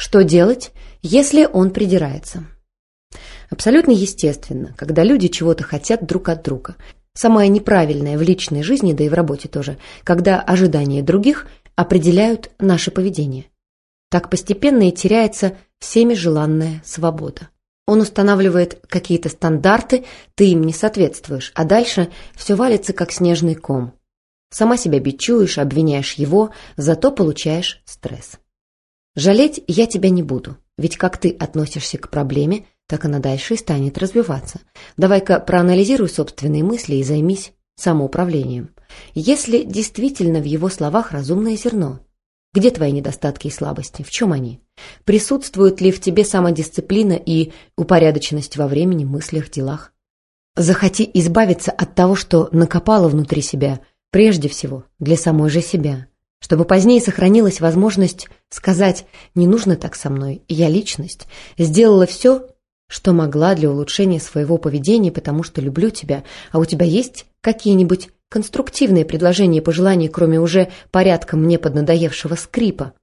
Что делать, если он придирается? Абсолютно естественно, когда люди чего-то хотят друг от друга. Самое неправильное в личной жизни, да и в работе тоже, когда ожидания других определяют наше поведение. Так постепенно и теряется всеми желанная свобода. Он устанавливает какие-то стандарты, ты им не соответствуешь, а дальше все валится как снежный ком. Сама себя бичуешь, обвиняешь его, зато получаешь стресс. Жалеть я тебя не буду, ведь как ты относишься к проблеме, так она дальше и станет развиваться. Давай-ка проанализируй собственные мысли и займись самоуправлением. Если действительно в его словах разумное зерно, где твои недостатки и слабости? В чем они? Присутствует ли в тебе самодисциплина и упорядоченность во времени, мыслях, делах? Захоти избавиться от того, что накопало внутри себя, прежде всего для самой же себя чтобы позднее сохранилась возможность сказать «не нужно так со мной, я личность, сделала все, что могла для улучшения своего поведения, потому что люблю тебя, а у тебя есть какие-нибудь конструктивные предложения и пожелания, кроме уже порядком мне поднадоевшего скрипа?»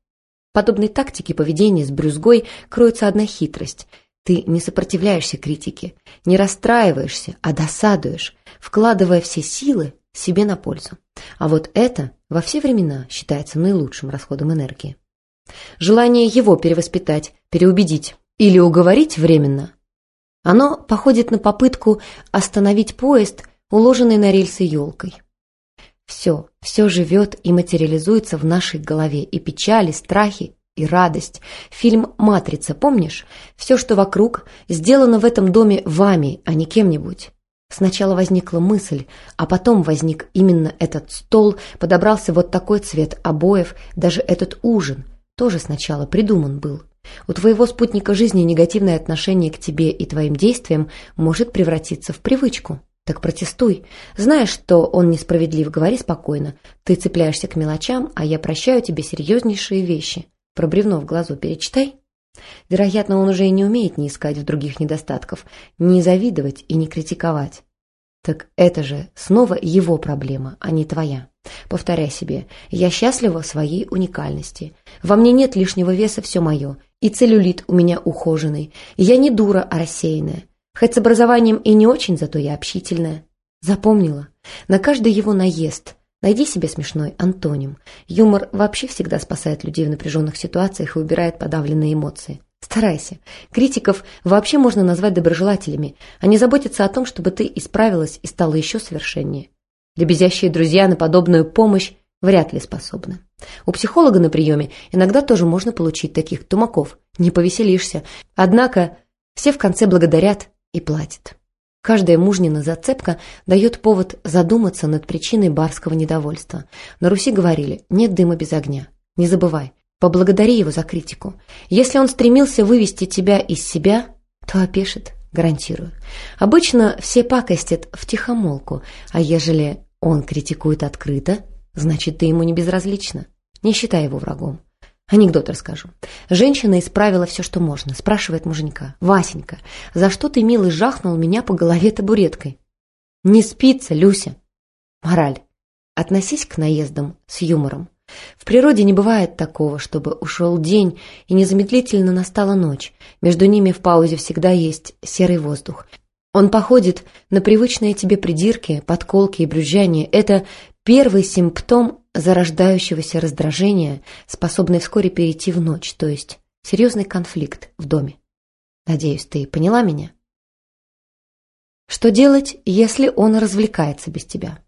Подобной тактике поведения с брюзгой кроется одна хитрость. Ты не сопротивляешься критике, не расстраиваешься, а досадуешь, вкладывая все силы себе на пользу. А вот это во все времена считается наилучшим расходом энергии. Желание его перевоспитать, переубедить или уговорить временно, оно походит на попытку остановить поезд, уложенный на рельсы елкой. Все, все живет и материализуется в нашей голове, и печали, страхи, и радость. Фильм «Матрица», помнишь? Все, что вокруг, сделано в этом доме вами, а не кем-нибудь. Сначала возникла мысль, а потом возник именно этот стол, подобрался вот такой цвет обоев, даже этот ужин тоже сначала придуман был. У твоего спутника жизни негативное отношение к тебе и твоим действиям может превратиться в привычку. Так протестуй. Знаешь, что он несправедлив, говори спокойно. Ты цепляешься к мелочам, а я прощаю тебе серьезнейшие вещи. Про бревно в глазу перечитай. Вероятно, он уже и не умеет не искать в других недостатков, не завидовать и не критиковать. Так это же снова его проблема, а не твоя. Повторяй себе, я счастлива своей уникальности. Во мне нет лишнего веса, все мое. И целлюлит у меня ухоженный. Я не дура, а рассеянная. Хоть с образованием и не очень, зато я общительная. Запомнила. На каждый его наезд Найди себе смешной антоним. Юмор вообще всегда спасает людей в напряженных ситуациях и убирает подавленные эмоции. Старайся. Критиков вообще можно назвать доброжелателями. Они заботятся о том, чтобы ты исправилась и стала еще совершеннее. Лебезящие друзья на подобную помощь вряд ли способны. У психолога на приеме иногда тоже можно получить таких тумаков. Не повеселишься. Однако все в конце благодарят и платят. Каждая мужнина зацепка дает повод задуматься над причиной барского недовольства. На Руси говорили «нет дыма без огня». Не забывай, поблагодари его за критику. Если он стремился вывести тебя из себя, то опешит, гарантирую. Обычно все пакостят в тихомолку, а ежели он критикует открыто, значит, ты ему не безразлична. Не считай его врагом. Анекдот расскажу. Женщина исправила все, что можно. Спрашивает муженька. «Васенька, за что ты, милый, жахнул меня по голове табуреткой?» «Не спится, Люся». Мораль. Относись к наездам с юмором. В природе не бывает такого, чтобы ушел день и незамедлительно настала ночь. Между ними в паузе всегда есть серый воздух. Он походит на привычные тебе придирки, подколки и брюзжания. Это первый симптом зарождающегося раздражения, способный вскоре перейти в ночь, то есть серьезный конфликт в доме. Надеюсь, ты поняла меня? Что делать, если он развлекается без тебя?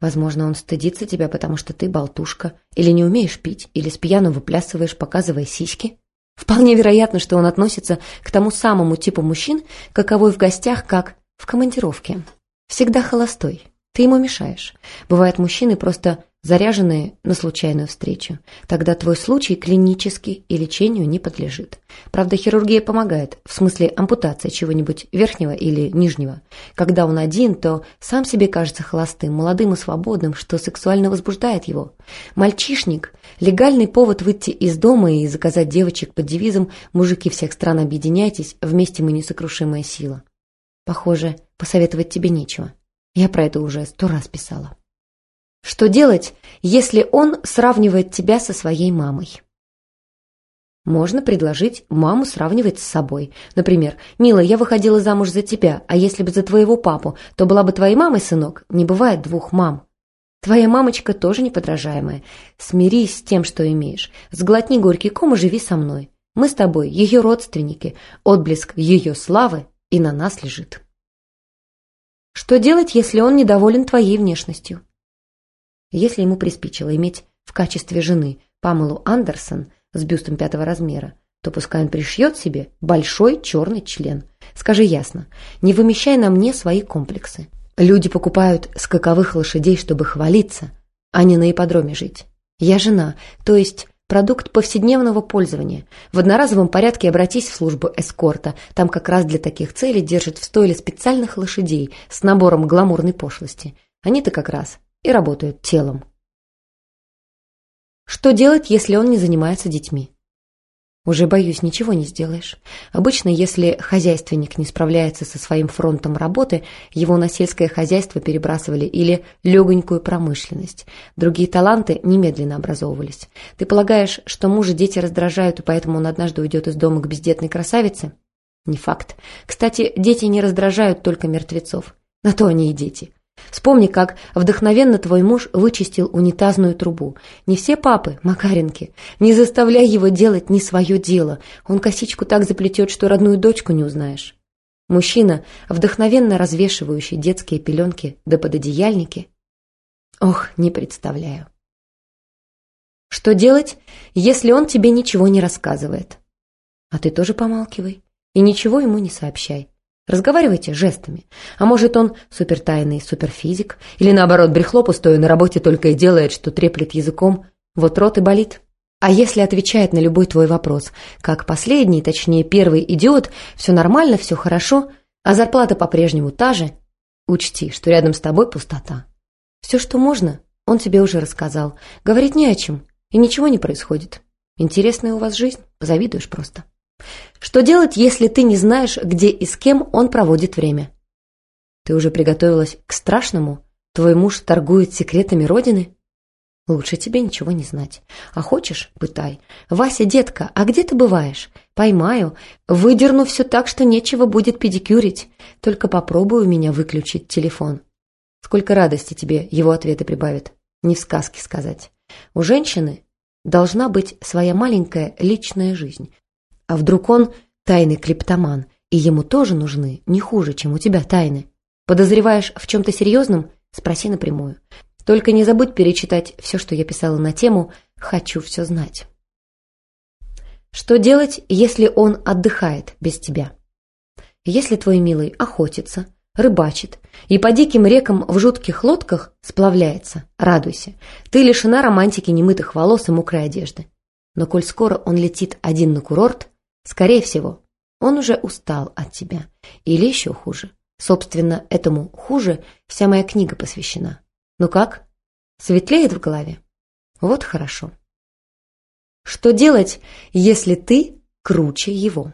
Возможно, он стыдится тебя, потому что ты болтушка, или не умеешь пить, или с пьяну выплясываешь, показывая сиськи. Вполне вероятно, что он относится к тому самому типу мужчин, каковой в гостях, как в командировке. Всегда холостой. Ты ему мешаешь. Бывают мужчины просто заряженные на случайную встречу. Тогда твой случай клинический и лечению не подлежит. Правда, хирургия помогает, в смысле ампутация чего-нибудь верхнего или нижнего. Когда он один, то сам себе кажется холостым, молодым и свободным, что сексуально возбуждает его. Мальчишник – легальный повод выйти из дома и заказать девочек под девизом «Мужики всех стран, объединяйтесь, вместе мы несокрушимая сила». Похоже, посоветовать тебе нечего. Я про это уже сто раз писала. Что делать, если он сравнивает тебя со своей мамой? Можно предложить маму сравнивать с собой. Например, «Мила, я выходила замуж за тебя, а если бы за твоего папу, то была бы твоей мамой, сынок? Не бывает двух мам». Твоя мамочка тоже неподражаемая. Смирись с тем, что имеешь. Сглотни горький ком и живи со мной. Мы с тобой, ее родственники. Отблеск ее славы и на нас лежит. Что делать, если он недоволен твоей внешностью? Если ему приспичило иметь в качестве жены Памелу Андерсон с бюстом пятого размера, то пускай он пришьет себе большой черный член. Скажи ясно, не вымещай на мне свои комплексы. Люди покупают скаковых лошадей, чтобы хвалиться, а не на ипподроме жить. Я жена, то есть продукт повседневного пользования. В одноразовом порядке обратись в службу эскорта. Там как раз для таких целей держат в стойле специальных лошадей с набором гламурной пошлости. Они-то как раз и работают телом. Что делать, если он не занимается детьми? Уже, боюсь, ничего не сделаешь. Обычно, если хозяйственник не справляется со своим фронтом работы, его на сельское хозяйство перебрасывали или легонькую промышленность. Другие таланты немедленно образовывались. Ты полагаешь, что мужа дети раздражают, и поэтому он однажды уйдет из дома к бездетной красавице? Не факт. Кстати, дети не раздражают только мертвецов. На то они и дети. Вспомни, как вдохновенно твой муж вычистил унитазную трубу. Не все папы, Макаренки. Не заставляй его делать не свое дело. Он косичку так заплетет, что родную дочку не узнаешь. Мужчина, вдохновенно развешивающий детские пеленки да пододеяльники. Ох, не представляю. Что делать, если он тебе ничего не рассказывает? А ты тоже помалкивай и ничего ему не сообщай. Разговаривайте жестами. А может, он супертайный суперфизик? Или наоборот, брехло пустое на работе только и делает, что треплет языком. Вот рот и болит. А если отвечает на любой твой вопрос, как последний, точнее первый идиот, все нормально, все хорошо, а зарплата по-прежнему та же, учти, что рядом с тобой пустота. Все, что можно, он тебе уже рассказал. Говорить не о чем, и ничего не происходит. Интересная у вас жизнь, позавидуешь просто. Что делать, если ты не знаешь, где и с кем он проводит время? Ты уже приготовилась к страшному? Твой муж торгует секретами Родины? Лучше тебе ничего не знать. А хочешь – пытай. «Вася, детка, а где ты бываешь?» «Поймаю. Выдерну все так, что нечего будет педикюрить. Только попробую у меня выключить телефон». Сколько радости тебе его ответы прибавят. Не в сказке сказать. У женщины должна быть своя маленькая личная жизнь, а вдруг он тайный клептоман, и ему тоже нужны не хуже, чем у тебя тайны? Подозреваешь в чем-то серьезном? Спроси напрямую. Только не забудь перечитать все, что я писала на тему «Хочу все знать». Что делать, если он отдыхает без тебя? Если твой милый охотится, рыбачит и по диким рекам в жутких лодках сплавляется, радуйся. Ты лишена романтики немытых волос и мокрой одежды. Но коль скоро он летит один на курорт, Скорее всего, он уже устал от тебя. Или еще хуже. Собственно, этому хуже вся моя книга посвящена. Ну как? Светлеет в голове? Вот хорошо. Что делать, если ты круче его?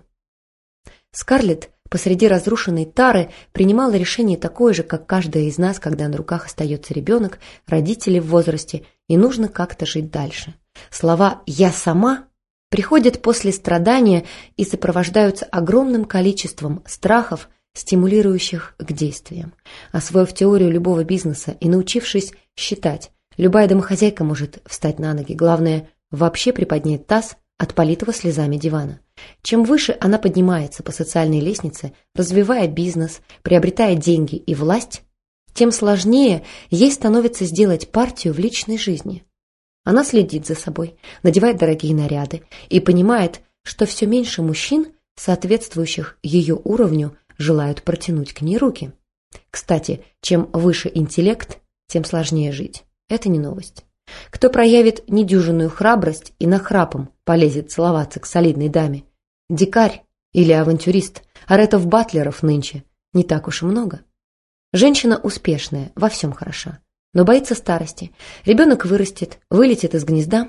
Скарлетт посреди разрушенной тары принимала решение такое же, как каждая из нас, когда на руках остается ребенок, родители в возрасте, и нужно как-то жить дальше. Слова «я сама» приходят после страдания и сопровождаются огромным количеством страхов, стимулирующих к действиям. Освоив теорию любого бизнеса и научившись считать, любая домохозяйка может встать на ноги. Главное – вообще приподнять таз от политого слезами дивана. Чем выше она поднимается по социальной лестнице, развивая бизнес, приобретая деньги и власть, тем сложнее ей становится сделать партию в личной жизни – она следит за собой, надевает дорогие наряды и понимает, что все меньше мужчин, соответствующих ее уровню, желают протянуть к ней руки. Кстати, чем выше интеллект, тем сложнее жить. Это не новость. Кто проявит недюжинную храбрость и нахрапом полезет целоваться к солидной даме? Дикарь или авантюрист? Аретов Батлеров нынче не так уж и много. Женщина успешная, во всем хороша но боится старости. Ребенок вырастет, вылетит из гнезда,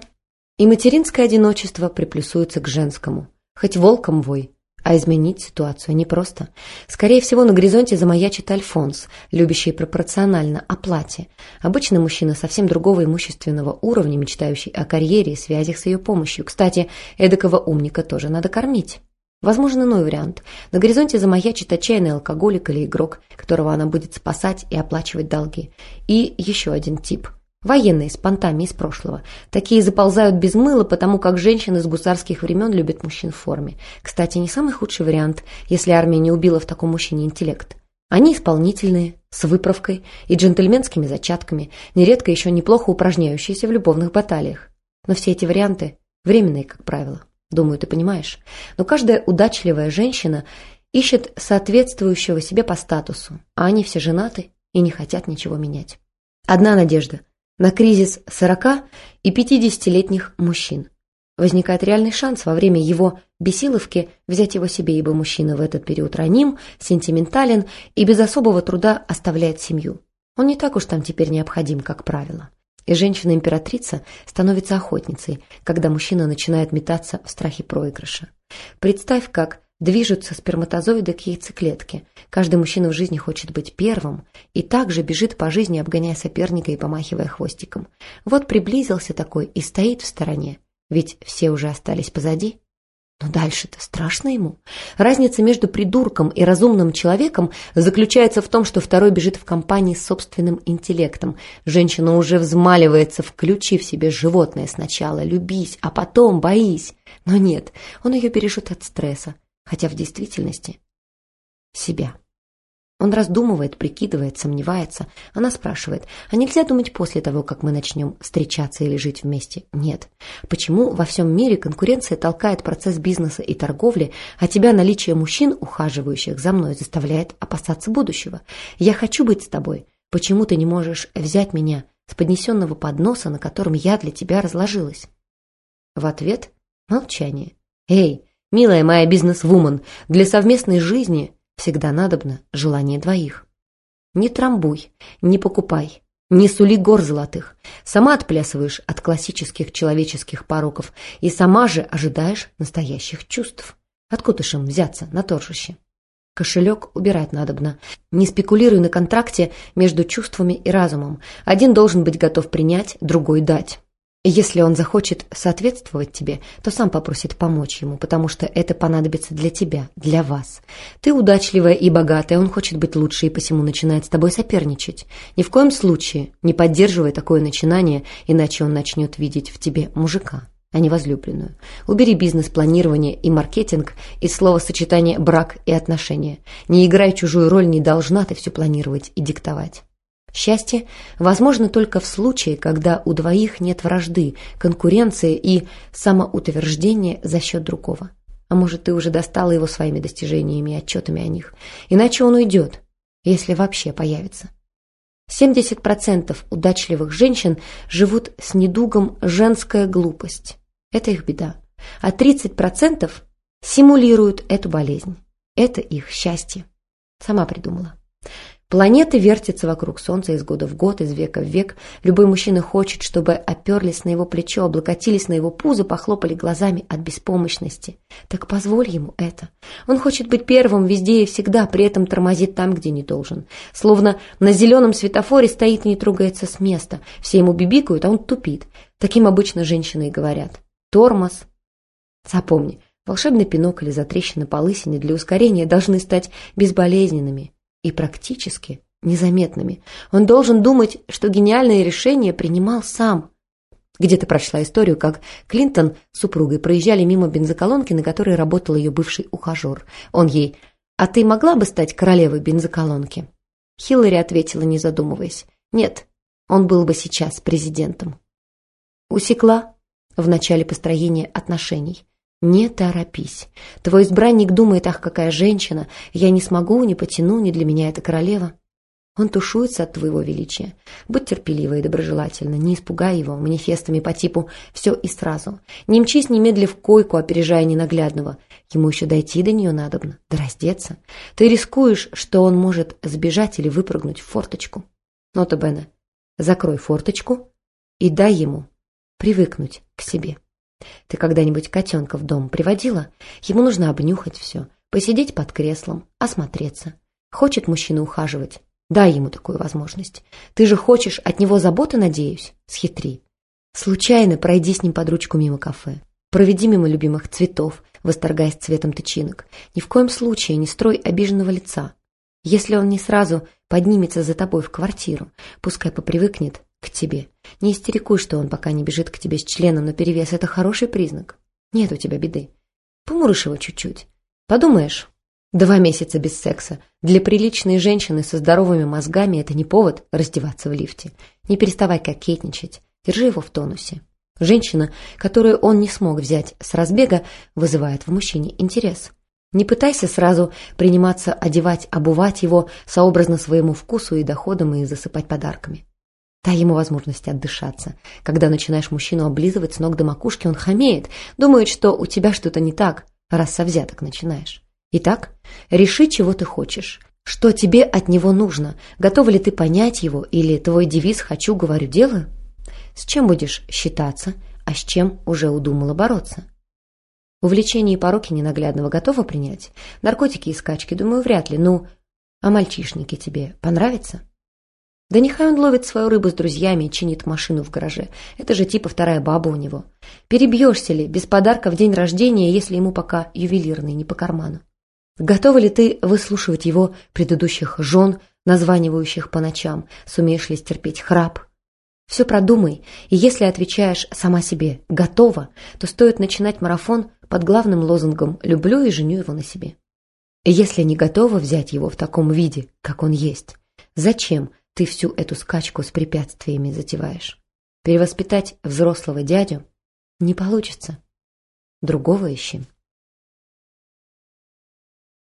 и материнское одиночество приплюсуется к женскому. Хоть волком вой, А изменить ситуацию непросто. Скорее всего, на горизонте замаячит Альфонс, любящий пропорционально оплате. Обычно мужчина совсем другого имущественного уровня, мечтающий о карьере и связях с ее помощью. Кстати, эдакого умника тоже надо кормить. Возможен иной вариант. На горизонте замаячит отчаянный алкоголик или игрок, которого она будет спасать и оплачивать долги. И еще один тип – Военные с понтами из прошлого. Такие заползают без мыла, потому как женщины с гусарских времен любят мужчин в форме. Кстати, не самый худший вариант, если армия не убила в таком мужчине интеллект. Они исполнительные, с выправкой и джентльменскими зачатками, нередко еще неплохо упражняющиеся в любовных баталиях. Но все эти варианты временные, как правило. Думаю, ты понимаешь. Но каждая удачливая женщина ищет соответствующего себе по статусу, а они все женаты и не хотят ничего менять. Одна надежда – на кризис 40 и 50-летних мужчин. Возникает реальный шанс во время его бесиловки взять его себе, ибо мужчина в этот период раним, сентиментален и без особого труда оставляет семью. Он не так уж там теперь необходим, как правило. И женщина-императрица становится охотницей, когда мужчина начинает метаться в страхе проигрыша. Представь, как движутся сперматозоиды к яйцеклетке. Каждый мужчина в жизни хочет быть первым и также бежит по жизни, обгоняя соперника и помахивая хвостиком. Вот приблизился такой и стоит в стороне, ведь все уже остались позади. Но дальше-то страшно ему. Разница между придурком и разумным человеком заключается в том, что второй бежит в компании с собственным интеллектом. Женщина уже взмаливается, включив себе животное сначала, любись, а потом боись. Но нет, он ее бережет от стресса, хотя в действительности себя. Он раздумывает, прикидывает, сомневается. Она спрашивает, а нельзя думать после того, как мы начнем встречаться или жить вместе? Нет. Почему во всем мире конкуренция толкает процесс бизнеса и торговли, а тебя наличие мужчин, ухаживающих за мной, заставляет опасаться будущего? Я хочу быть с тобой. Почему ты не можешь взять меня с поднесенного подноса, на котором я для тебя разложилась? В ответ молчание. «Эй, Милая моя бизнес-вумен, для совместной жизни всегда надобно желание двоих. Не трамбуй, не покупай, не сули гор золотых. Сама отплясываешь от классических человеческих пороков и сама же ожидаешь настоящих чувств. Откуда ж им взяться на торжище? Кошелек убирать надобно. Не спекулируй на контракте между чувствами и разумом. Один должен быть готов принять, другой дать. Если он захочет соответствовать тебе, то сам попросит помочь ему, потому что это понадобится для тебя, для вас. Ты удачливая и богатая, он хочет быть лучше и посему начинает с тобой соперничать. Ни в коем случае не поддерживай такое начинание, иначе он начнет видеть в тебе мужика, а не возлюбленную. Убери бизнес, планирование и маркетинг из словосочетания «брак» и «отношения». Не играй чужую роль, не должна ты все планировать и диктовать. Счастье возможно только в случае, когда у двоих нет вражды, конкуренции и самоутверждения за счет другого. А может, ты уже достала его своими достижениями и отчетами о них. Иначе он уйдет, если вообще появится. 70% удачливых женщин живут с недугом «женская глупость». Это их беда. А 30% симулируют эту болезнь. Это их счастье. Сама придумала. Планеты вертятся вокруг Солнца из года в год, из века в век. Любой мужчина хочет, чтобы оперлись на его плечо, облокотились на его пузо, похлопали глазами от беспомощности. Так позволь ему это. Он хочет быть первым везде и всегда, при этом тормозит там, где не должен. Словно на зеленом светофоре стоит и не трогается с места. Все ему бибикают, а он тупит. Таким обычно женщины и говорят. Тормоз. Запомни, волшебный пинок или затрещины по лысине для ускорения должны стать безболезненными и практически незаметными. Он должен думать, что гениальное решение принимал сам. Где-то прочла историю, как Клинтон с супругой проезжали мимо бензоколонки, на которой работал ее бывший ухажер. Он ей «А ты могла бы стать королевой бензоколонки?» Хиллари ответила, не задумываясь. «Нет, он был бы сейчас президентом». Усекла в начале построения отношений. Не торопись. Твой избранник думает, ах, какая женщина, я не смогу, не потяну, не для меня эта королева. Он тушуется от твоего величия. Будь терпелива и доброжелательна, не испугай его манифестами по типу «все и сразу». Не мчись немедля в койку, опережая ненаглядного. Ему еще дойти до нее надобно, да раздеться. Ты рискуешь, что он может сбежать или выпрыгнуть в форточку. Нота Бена, закрой форточку и дай ему привыкнуть к себе. Ты когда-нибудь котенка в дом приводила? Ему нужно обнюхать все, посидеть под креслом, осмотреться. Хочет мужчина ухаживать? Дай ему такую возможность. Ты же хочешь от него заботы, надеюсь? Схитри. Случайно пройди с ним под ручку мимо кафе. Проведи мимо любимых цветов, восторгаясь цветом тычинок. Ни в коем случае не строй обиженного лица. Если он не сразу поднимется за тобой в квартиру, пускай попривыкнет к тебе. Не истерикуй, что он пока не бежит к тебе с членом наперевес. Это хороший признак. Нет у тебя беды. Помурышь его чуть-чуть. Подумаешь, два месяца без секса. Для приличной женщины со здоровыми мозгами это не повод раздеваться в лифте. Не переставай кокетничать. Держи его в тонусе. Женщина, которую он не смог взять с разбега, вызывает в мужчине интерес. Не пытайся сразу приниматься одевать, обувать его сообразно своему вкусу и доходам и засыпать подарками. Дай ему возможность отдышаться. Когда начинаешь мужчину облизывать с ног до макушки, он хамеет, думает, что у тебя что-то не так, раз со взяток начинаешь. Итак, реши, чего ты хочешь. Что тебе от него нужно? Готова ли ты понять его? Или твой девиз «хочу, говорю, делаю»? С чем будешь считаться, а с чем уже удумала бороться? Увлечение и пороки ненаглядного готова принять? Наркотики и скачки, думаю, вряд ли. Ну, а мальчишники тебе понравятся? Да нехай он ловит свою рыбу с друзьями и чинит машину в гараже. Это же типа вторая баба у него. Перебьешься ли без подарка в день рождения, если ему пока ювелирный не по карману? Готова ли ты выслушивать его предыдущих жен, названивающих по ночам? Сумеешь ли стерпеть храп? Все продумай, и если отвечаешь сама себе «готова», то стоит начинать марафон под главным лозунгом «люблю и женю его на себе». Если не готова взять его в таком виде, как он есть, зачем ты всю эту скачку с препятствиями затеваешь. Перевоспитать взрослого дядю не получится. Другого ищи.